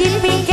দিন বিকে